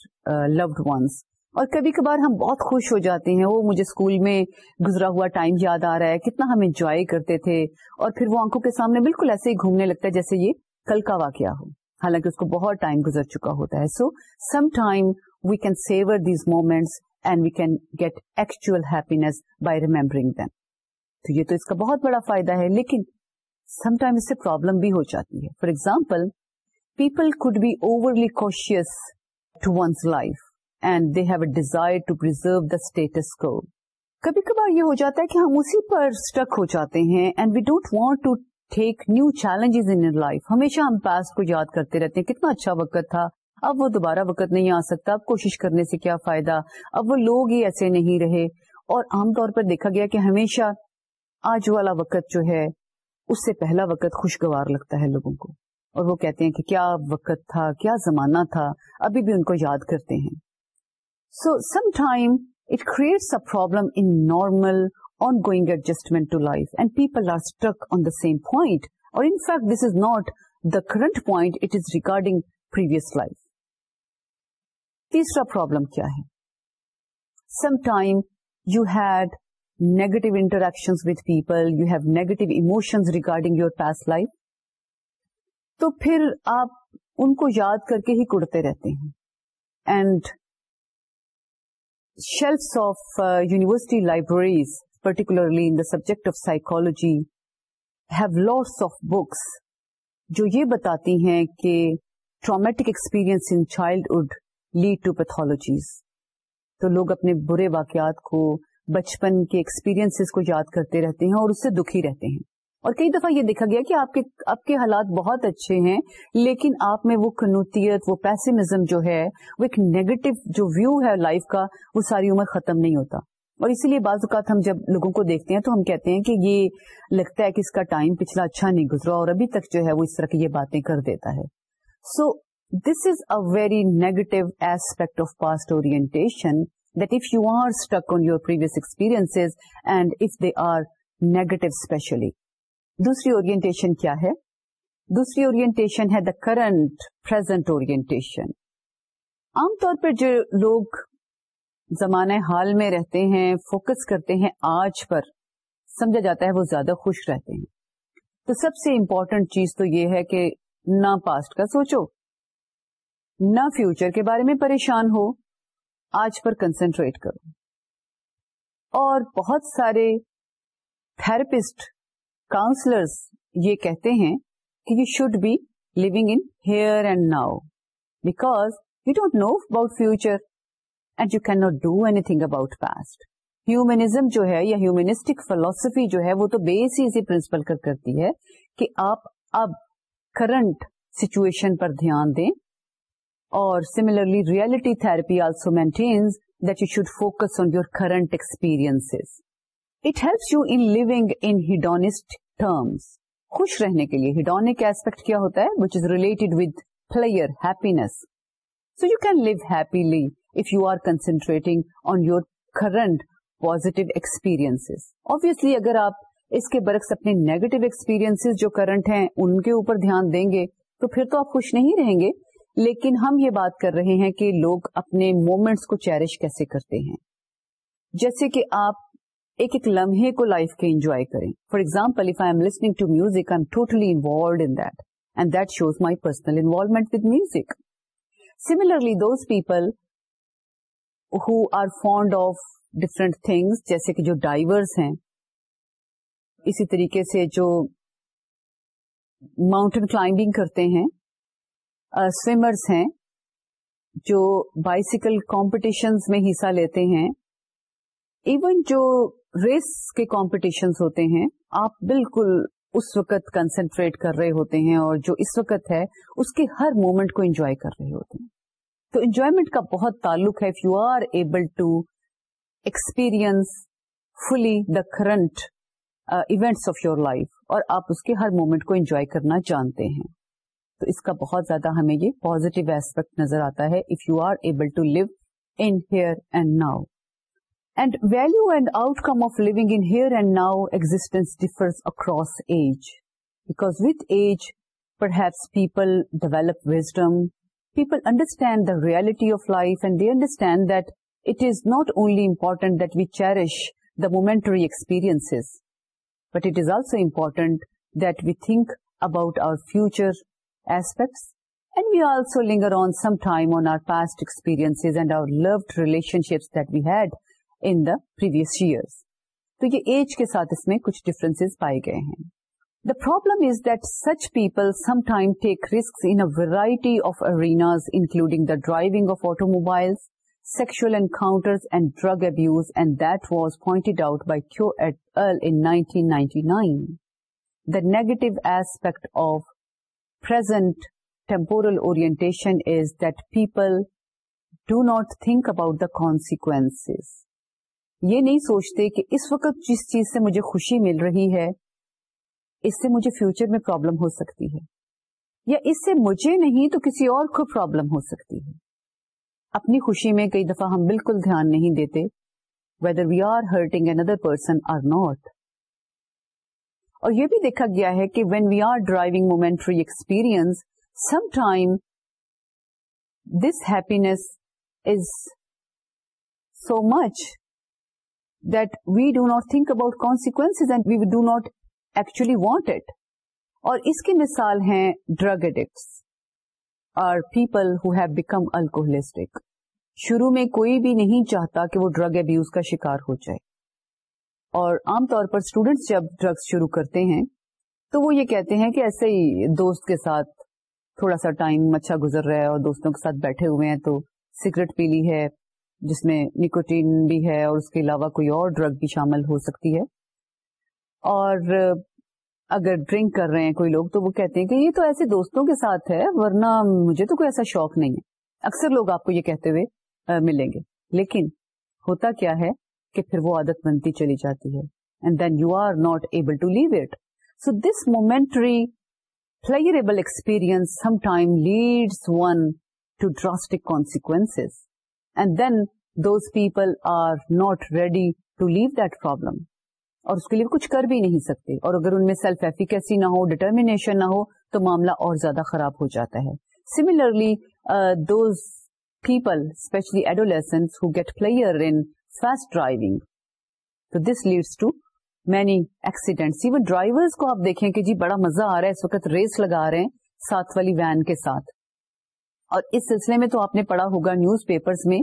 [SPEAKER 1] loved ones اور کبھی کبھار ہم بہت خوش ہو جاتے ہیں وہ مجھے اسکول میں گزرا ہوا ٹائم یاد آ رہا ہے کتنا ہم انجوائے کرتے تھے اور پھر وہ آنکھوں کے سامنے بالکل ایسے ہی گھومنے لگتا ہے جیسے یہ کل کا واقعہ ہو حالانکہ اس کو بہت ٹائم گزر چکا ہوتا ہے so some time we can savour these moments and we can get actual happiness by remembering them تو یہ تو اس کا بہت بڑا فائدہ ہے لیکن a اس سے پرابلم بھی ہو جاتی ہے for example people could be overly cautious to one's life and they have a desire to pro the status quo کبھی کبھار یہ ہو جاتا ہے کہ ہم اسی پر اسٹک ہو جاتے ہیں and we don't want to take new challenges in life ہمیشہ ہم پاس کو یاد کرتے رہتے ہیں کتنا اچھا وقت تھا اب وہ دوبارہ وقت نہیں آ سکتا اب کوشش کرنے سے کیا فائدہ اب وہ لوگ ہی ایسے نہیں رہے اور عام طور پر دیکھا گیا کہ ہمیشہ آج والا وقت جو ہے اس سے پہلا وقت خوشگوار لگتا ہے لوگوں کو اور وہ کہتے ہیں کہ کیا وقت تھا کیا زمانہ تھا ابھی بھی ان کو یاد کرتے ہیں so some time it creates a problem in normal on going adjustment to life and people are stuck on the same point اور in fact this is not the current point it is regarding life تیسرا پرابلم کیا ہے some time you had negative interaction with people you have negative emotions regarding your past life تو پھر آپ ان کو یاد کر کے ہی کڑتے رہتے ہیں and shelves of university libraries particularly in the subject of psychology have lots of books جو یہ بتاتی ہیں کہ traumatic experience in childhood lead to pathologies تو لوگ اپنے برے واقعات کو بچپن کے ایکسپیرینس کو یاد کرتے رہتے ہیں اور اس سے دکھی رہتے ہیں اور کئی دفعہ یہ دیکھا گیا کہ آپ کے آپ کے حالات بہت اچھے ہیں لیکن آپ میں وہ کنوتیت وہ پیسمزم جو ہے وہ ایک نیگیٹو جو ویو ہے لائف کا وہ ساری عمر ختم نہیں ہوتا اور اسی لیے بعض اوقات ہم جب لوگوں کو دیکھتے ہیں تو ہم کہتے ہیں کہ یہ لگتا ہے کہ اس کا ٹائم پچھلا اچھا نہیں گزرا اور ابھی تک جو ہے وہ اس طرح کی یہ باتیں کر دیتا ہے so so, this is a very negative aspect of past orientation that if you are stuck on your purse experience and if they are negative especially دوسری اویرنٹیشن کیا ہے دوسری اور دا کرنٹ پرزنٹ اور عام طور پر جو لوگ زمانے حال میں رہتے ہیں فوکس کرتے ہیں آج پر سمجھا جاتا ہے وہ زیادہ خوش رہتے ہیں تو سب سے امپورٹنٹ چیز تو یہ ہے کہ نہ پاسٹ کا سوچو نہ فیوچر کے بارے میں پریشان ہو آج پر کنسنٹریٹ کرو اور بہت سارے تھراپسٹ کاؤنسلرس یہ کہتے ہیں کہ you should be living in here and now because you don't know about future and you can not do anything about past humanism جو ہے یا ہیومنسٹک فیلوسفی جو ہے وہ تو بیس ہی اسی پرنسپل کر کرتی ہے کہ آپ اب کرنٹ سچویشن پر دھیان دیں similarly reality therapy also maintains that you should focus on your current experience it helps you in long terms خوش رہنے کے لیے ایسپیکٹ کیا ہوتا ہے اگر آپ اس کے برعکس اپنے نیگیٹو ایکسپیرئنس جو کرنٹ ہیں ان کے اوپر دھیان دیں گے تو پھر تو آپ خوش نہیں رہیں گے لیکن ہم یہ بات کر رہے ہیں کہ لوگ اپنے مومنٹس کو چیریش کیسے کرتے ہیں جیسے کہ آپ ایک ایک لمحے کو لائف کے انجوائے کریں for example if I am listening to music I am totally involved in that that and shows my personal involvement with music similarly those people who are fond of different things جیسے کہ جو ڈائیورس ہیں اسی طریقے سے جو ماؤنٹین کلائمبنگ کرتے ہیں سوئمرس ہیں جو بائسیکل کمپٹیشن میں حصہ لیتے ہیں ایون جو ریس کے کمپٹیشن ہوتے ہیں آپ بالکل اس وقت کنسنٹریٹ کر رہے ہوتے ہیں اور جو اس وقت ہے اس کے ہر مومنٹ کو انجوائے کر رہے ہوتے ہیں تو انجوائےمنٹ کا بہت تعلق ہے if you are able to experience fully the current events of your life اور آپ اس کے ہر مومنٹ کو انجوائے کرنا جانتے ہیں تو اس کا بہت زیادہ ہمیں یہ پوزیٹو ایسپیکٹ نظر آتا ہے if you are able to live in here and now and value and outcome of in here and now existence differs across age because with age perhaps people develop wisdom people understand the reality of life and they understand that it is not only important that we cherish the momentary experience but it is also important that we think about our future aspects and we also linger on some time on our past experience and our loved relationships that we had in previous year تو یہ ایج کے ساتھ اس میں کچھ ڈفرینس پائے گئے ہیں the problem is that such people some time take risk in plenty of arenas including the driving of automobile sexual encounters and drug abuse and that was pointed out by Keough et al in early teen the negative aspect of do not think about the consequences. یہ نہیں سوچتے کہ اس وقت جس چیز سے مجھے خوشی مل رہی ہے اس سے مجھے فیوچر میں پرابلم ہو سکتی ہے یا اس سے مجھے نہیں تو کسی اور کو پرابلم ہو سکتی ہے اپنی خوشی میں کئی دفعہ ہم بالکل دھیان نہیں دیتے whether we are hurting in other person are not اور یہ بھی دیکھا گیا ہے کہ when we are driving momentary experience some time this happiness is so much that we do not think about consequence and we do not actually want it اور اس کی مثال ہیں drug addicts or people who have become الکوہلسٹک شروع میں کوئی بھی نہیں چاہتا کہ وہ ڈرگ ابیوز کا شکار ہو جائے اور عام طور پر اسٹوڈینٹس جب ڈرگس شروع کرتے ہیں تو وہ یہ کہتے ہیں کہ ایسے ہی دوست کے ساتھ تھوڑا سا ٹائم اچھا گزر رہا ہے اور دوستوں کے ساتھ بیٹھے ہوئے ہیں تو سگریٹ پی لی ہے جس میں نکوٹین بھی ہے اور اس کے علاوہ کوئی اور ڈرگ بھی شامل ہو سکتی ہے اور اگر ڈرنک کر رہے ہیں کوئی لوگ تو وہ کہتے ہیں کہ یہ تو ایسے دوستوں کے ساتھ ہے ورنہ مجھے تو کوئی ایسا شوق نہیں ہے اکثر لوگ آپ کو یہ کہتے ہوئے ملیں گے لیکن ہوتا کیا ہے کہ پھر وہ عادت بنتی چلی جاتی ہے and then you are not able to leave it so this momentary pleasurable experience some time leads one to drastic consequence and then those people are not ready to leave that problem اور اس کے لیے کچھ کر بھی نہیں سکتے اور اگر ان میں سیلف ایفیکیسی نہ ہو ڈٹرمیشن نہ ہو تو معاملہ اور زیادہ خراب ہو جاتا ہے similarly those people especially adolescence who get pleasure in fast driving تو this leads to many accidents even drivers کو آپ دیکھیں کہ جی بڑا مزہ آ رہا ہے اس وقت ریس لگا رہے ہیں ساتھ والی وین کے ساتھ اور اس سلسلے میں تو آپ نے پڑھا ہوگا نیوز پیپرز میں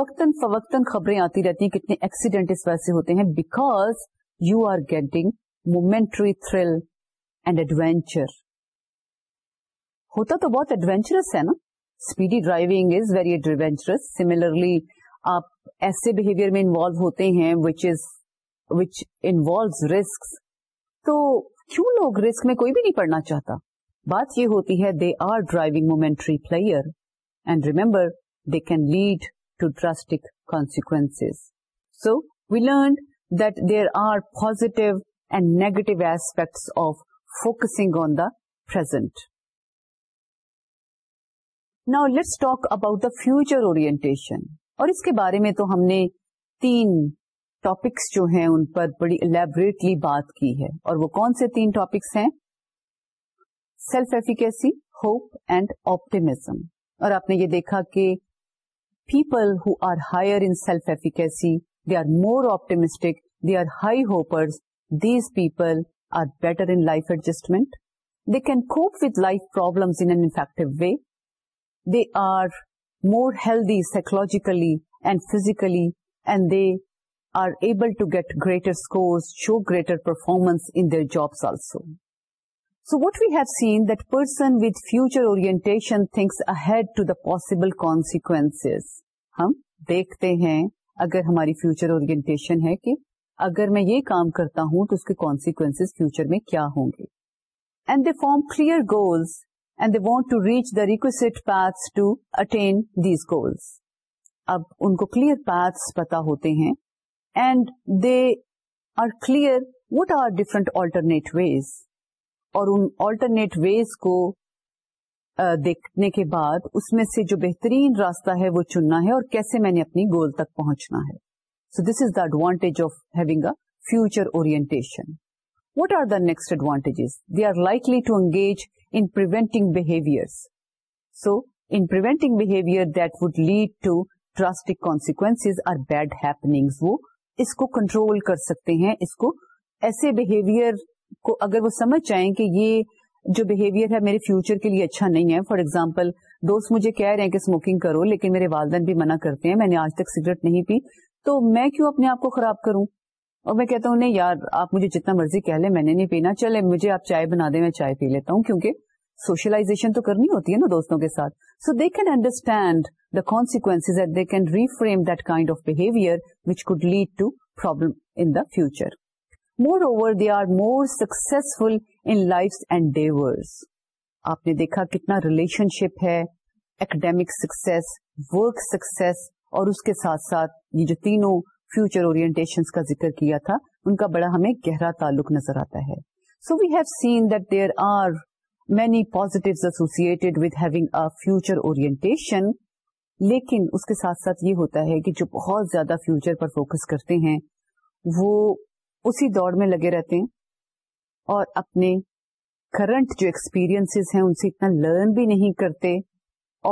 [SPEAKER 1] وقتاً فوقتاً خبریں آتی رہتی ہیں کتنے ایکسیڈینٹ سے ہوتے ہیں because you are getting momentary thrill and adventure ہوتا تو بہت ایڈوینچرس ہے نا speedy driving is very adventurous similarly آپ ایسے بہیویئر میں انوالو ہوتے ہیں which which is involve risk تو کیوں لوگ رسک میں کوئی بھی نہیں پڑنا چاہتا بات یہ ہوتی ہے they are driving momentary player and remember they can lead to drastic consequence so we learn that there are positive and negative aspects of focusing on the present now let's talk about the future orientation اور اس کے بارے میں تو ہم نے تین ٹاپکس جو ہیں ان پر بڑی الیبریٹلی بات کی ہے اور وہ کون سے تین ٹاپکس ہیں self efficacy hope and optimism اور آپ نے یہ دیکھا کہ people who are higher in self efficacy they are more optimistic they are high hoper these people are better in life adjustment they can cope with life in an effective way they are more healthy psychologically and physically and they are able to get greater show greater performance also so what we've seen that person with future orientation things possible consequences ہم دیکھتے ہیں اگر ہماری فیوچر اوریئنٹیشن ہے کہ اگر میں یہ کام کرتا ہوں تو اس کے کانسیکوینسیز فیوچر میں کیا ہوں گے and they form clear goals and they want to reach the requisite paths to attain these goals اب ان کو کلیئر پیتھس پتا ہوتے ہیں اور ان آلٹرنیٹ ویز کو دیکھنے کے بعد اس میں سے جو بہترین راستہ ہے وہ چننا ہے اور کیسے میں نے اپنی گول تک پہنچنا ہے so this is the advantage of having a future orientation what are the next advantage they are likely to engage in پر سو انٹنگ وہ اس کو کنٹرول کر سکتے ہیں اس کو ایسے بہیویئر کو اگر وہ سمجھ جائیں کہ یہ جو بہیویئر ہے میرے فیوچر کے لیے اچھا نہیں ہے فار ایگزامپل دوست مجھے کہہ رہے ہیں کہ اسموکنگ کرو لیکن میرے والدین بھی منع کرتے ہیں میں نے آج تک سگریٹ نہیں پی تو میں کیوں اپنے آپ کو خراب کروں اور میں کہتا ہوں نہیں یار آپ مجھے جتنا مرضی کہہ لیں میں نے نہیں پینا چلے مجھے آپ چائے بنا دیں میں چائے پی لیتا ہوں کیونکہ سوشلائزیشن تو کرنی ہوتی ہے نا دوستوں کے ساتھ so they they can can understand the the consequence that that kind of behaviour which could lead to problem in future more over they are more successful in life and آپ نے دیکھا کتنا ریلیشن شپ ہے اکڈیمک سکسیس ورک سکسیس اور اس کے ساتھ ساتھ یہ جو تینوں فیوچر اورینٹیشن کا ذکر کیا تھا ان کا بڑا ہمیں گہرا تعلق نظر آتا ہے so we have seen that there are many positive associated with having a future اور اس کے ساتھ ساتھ یہ ہوتا ہے کہ جو بہت زیادہ فیوچر پر فوکس کرتے ہیں وہ اسی دور میں لگے رہتے ہیں اور اپنے کرنٹ جو ایکسپیرئنس ہیں ان سے اتنا لرن بھی نہیں کرتے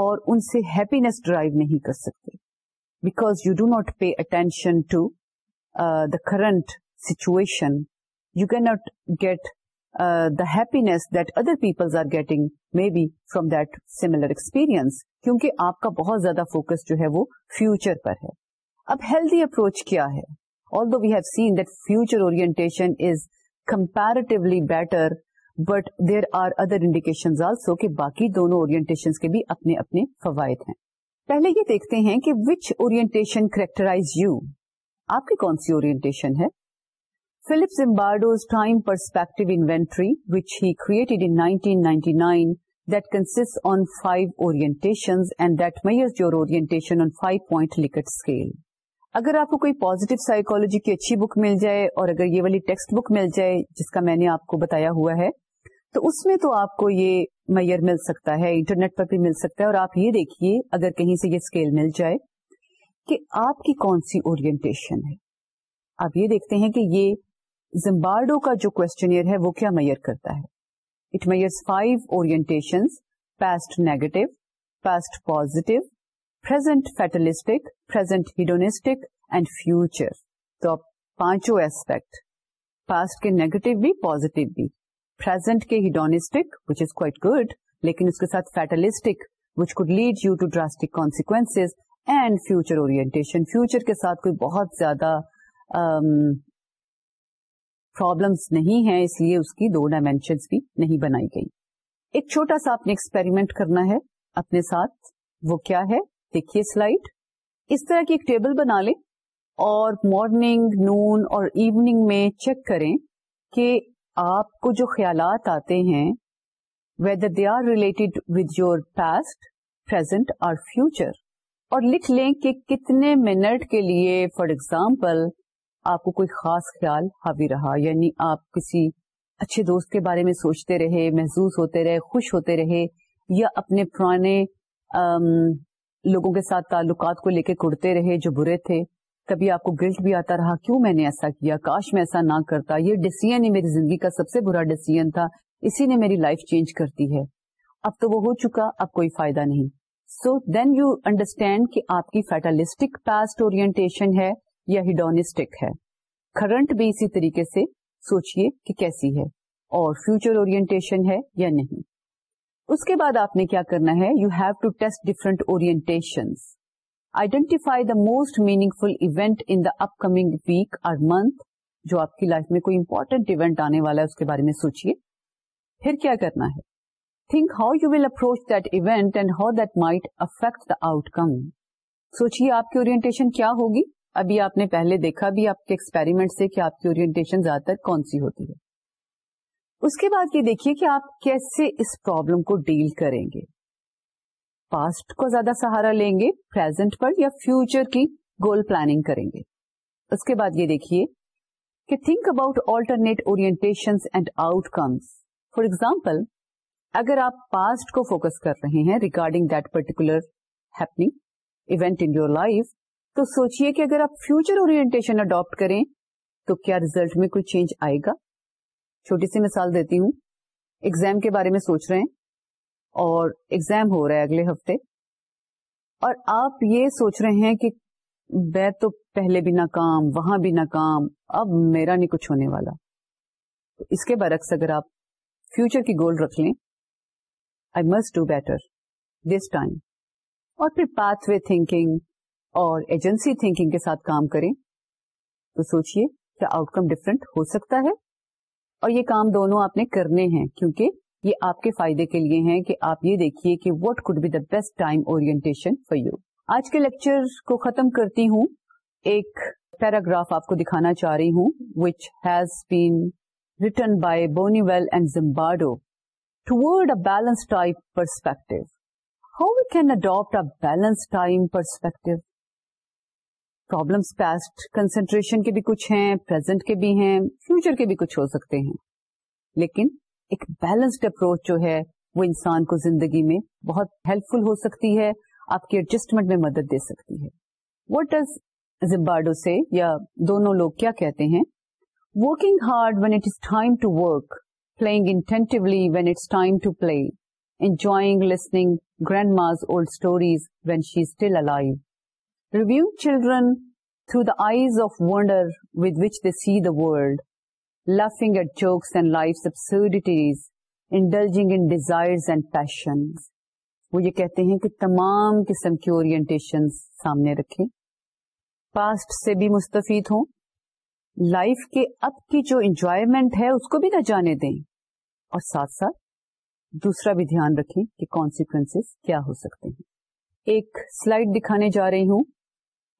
[SPEAKER 1] اور ان سے ہیپینس ڈرائیو نہیں کر سکتے because you do not pay attention to the current situation you کی not get the happiness that other peoples are getting maybe from that similar experience کیونکہ آپ کا بہت زیادہ فوکس جو ہے وہ فیوچر پر ہے اب ہیلدی اپروچ کیا ہے although we have seen that future orientation is comparatively better but there are other indication also کہ باقی دونوں اویرنٹیشن کے بھی اپنے اپنے فوائد ہیں پہلے یہ دیکھتے ہیں کہ وچ اورینٹیشن کریکٹرائز یو آپ کی کون سی اورینٹیشن ہے Philip Zimbardo's time perspective inventory which he created in that consists on five orientations and that measures your orientation on five point Likert scale اگر آپ کو کوئی پوزیٹو سائیکولوجی کی اچھی بک مل جائے اور اگر یہ والی ٹیکسٹ بک مل جائے جس کا میں نے آپ کو بتایا ہوا ہے تو اس میں تو آپ کو یہ میئر مل سکتا ہے انٹرنیٹ پر بھی مل سکتا ہے اور آپ یہ دیکھیے اگر کہیں سے یہ اسکیل مل جائے کہ آپ کی کون سی اورینٹیشن ہے آپ یہ دیکھتے ہیں کہ یہ زمبارڈو کا جو کوشچنئر ہے وہ کیا میئر کرتا ہے it measure five negative past positive present fatalistic present hedonistic and future تو آپ پانچوں ایسپیکٹ پاسٹ کے نیگیٹو بھی پازیٹو بھی پرزینٹ کے hedonistic which is quite good لیکن اس کے ساتھ fatalistic which could lead you to drastic consequence and future future کے ساتھ کوئی بہت زیادہ پرابلمس نہیں ہے اس لیے اس کی دو ڈائمینشنس بھی نہیں بنائی گئی ایک چھوٹا سا آپ نے ایکسپیریمنٹ کرنا ہے اپنے ساتھ وہ کیا ہے دیکھیے سلائڈ اس طرح کی ایک ٹیبل بنا لیں اور مارننگ نون اور ایوننگ میں چیک کریں کہ آپ کو جو خیالات آتے ہیں whether they are related with your past present اور فیوچر اور لکھ لیں کہ کتنے منٹ کے لیے فار ایگزامپل آپ کو کوئی خاص خیال حاوی رہا یعنی آپ کسی اچھے دوست کے بارے میں سوچتے رہے محسوس ہوتے رہے خوش ہوتے رہے یا اپنے پرانے لوگوں کے ساتھ تعلقات کو لے کے کڑتے رہے جو برے تھے کبھی آپ کو گلٹ بھی آتا رہا کیوں میں نے ایسا کیا کاش میں ایسا نہ کرتا یہ ہی میری زندگی کا سب سے برا ڈیسیزن تھا اسی نے میری لائف چینج کرتی ہے اب تو وہ ہو چکا اب کوئی فائدہ نہیں سو دین یو انڈرسٹینڈ کہ آپ کی فیٹالسٹک پاسٹ اورینٹیشن ہے یا ہیڈونسٹک ہے کرنٹ بھی اسی طریقے سے سوچئے کہ کیسی ہے اور فیوچر اورینٹیشن ہے یا نہیں اس کے بعد آپ نے کیا کرنا ہے you have to test different orientations identify the most meaningful event in the upcoming week اور منتھ جو آپ کی لائف میں کوئی امپورٹینٹ ایونٹ آنے والا ہے اس کے بارے میں سوچیے پھر کیا کرنا ہے think how you will approach that event and how might affect the outcome سوچیے آپ کی کیا ہوگی ابھی آپ نے پہلے دیکھا بھی آپ کے ایکسپیریمنٹ سے کہ آپ کی اورینٹیشن زیادہ تر کون سی ہوتی ہے اس کے بعد یہ دیکھیے کہ آپ کیسے اس پرابلم کو ڈیل کریں گے پاسٹ کو زیادہ سہارا لیں گے پرزینٹ پر یا فیوچر کی گول پلاننگ کریں گے اس کے بعد یہ دیکھیے کہ تھنک اباؤٹ آلٹرنیٹ اور فوکس کر رہے ہیں regarding that particular happening event in your life تو سوچیے کہ اگر آپ فیوچر اڈاپٹ کریں تو کیا ریزلٹ میں کوئی چینج آئے گا چھوٹی سی مثال دیتی ہوں ایگزام کے بارے میں سوچ رہے ہیں اور ایگزام ہو رہا ہے اگلے ہفتے اور آپ یہ سوچ رہے ہیں کہ میں تو پہلے بھی ناکام وہاں بھی ناکام اب میرا نہیں کچھ ہونے والا اس کے برعکس اگر آپ فیوچر کی گول رکھ لیں I must do better this time اور پھر پاتھ وے تھنکنگ اور ایجنسی تھنکنگ کے ساتھ کام کریں تو سوچئے کیا آؤٹ کم ڈفرنٹ ہو سکتا ہے اور یہ کام دونوں آپ نے کرنے ہیں کیونکہ یہ آپ کے فائدے کے لیے ہیں کہ آپ یہ دیکھیے کہ what the best time orientation for you آج کے لیکچر کو ختم کرتی ہوں ایک پیراگراف آپ کو دکھانا چاہ رہی ہوں which has been written by Boniwell and Zimbardo type perspective how we can adapt balance time perspective problems past concentration کے بھی کچھ ہیں پرزینٹ کے بھی ہیں فیوچر کے بھی کچھ ہو سکتے ہیں لیکن ایک بیلنسڈ اپروچ جو ہے وہ انسان کو زندگی میں بہت ہیلپ فل ہو سکتی ہے آپ کے ایڈجسٹمنٹ میں مدد دے سکتی ہے وٹ ڈز زمبارڈو سے یا دونوں لوگ کیا کہتے ہیں working hard when it is time to work playing intentionally when it's time to play enjoying listening grandma's old stories when she still alive review children through the eyes of wonder with which they see the world passions. At یہ کہتے ہیں کہ تمام قسم کی اورینٹیشن سامنے پاسٹ سے بھی مستفید ہوں لائف کے اب کی جو انجوائمنٹ ہے اس کو بھی نہ جانے دیں اور ساتھ ساتھ دوسرا بھی دھیان رکھیں کہ کانسیکوینس کیا ہو سکتے ہیں ایک سلائڈ دکھانے جا رہی ہوں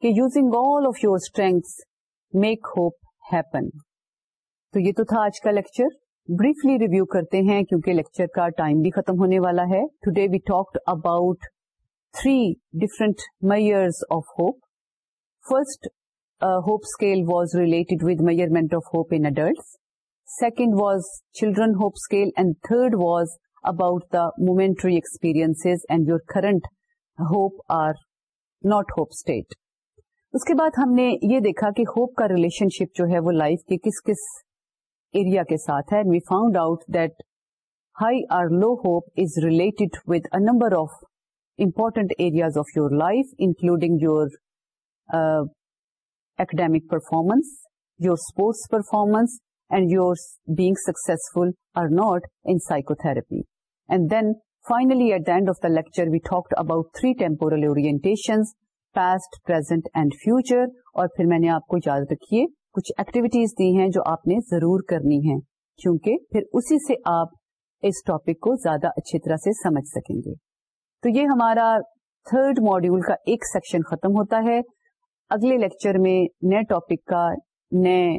[SPEAKER 1] کہ using all of your strengths make hope happen تو یہ تو تھا آج کا لیکچر بریفلی ریویو کرتے ہیں کیونکہ لیکچر کا ٹائم بھی ختم ہونے والا ہے today we talked about three different measures of hope first hope scale was related with measurement of hope in adult second was children hope scale and third was about the momentary experience and your current hope or not hope state اس کے بعد ہم نے یہ دیکھا کہ ہوپ کا ریلیشن شپ جو ہے وہ لائف کے کس کس ایریا کے ساتھ ہے we found out that high or low hope is related with a number of important areas of your life including your academic performance your sports performance and your bag successful or not in psychotherapy and then finally at the end of the lecture we talk about three temporal orientations past present and future اور پھر میں نے آپ کو یاد رکھیے کچھ ایکٹیویٹیز دی ہیں جو آپ نے ضرور کرنی ہے کیونکہ پھر اسی سے آپ اس ٹاپک کو زیادہ اچھی طرح سے سمجھ سکیں گے تو یہ ہمارا تھرڈ ماڈیول کا ایک سیکشن ختم ہوتا ہے اگلے لیکچر میں نئے ٹاپک کا نئے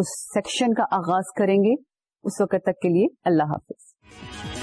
[SPEAKER 1] اس سیکشن کا آغاز کریں گے اس وقت تک کے لیے اللہ حافظ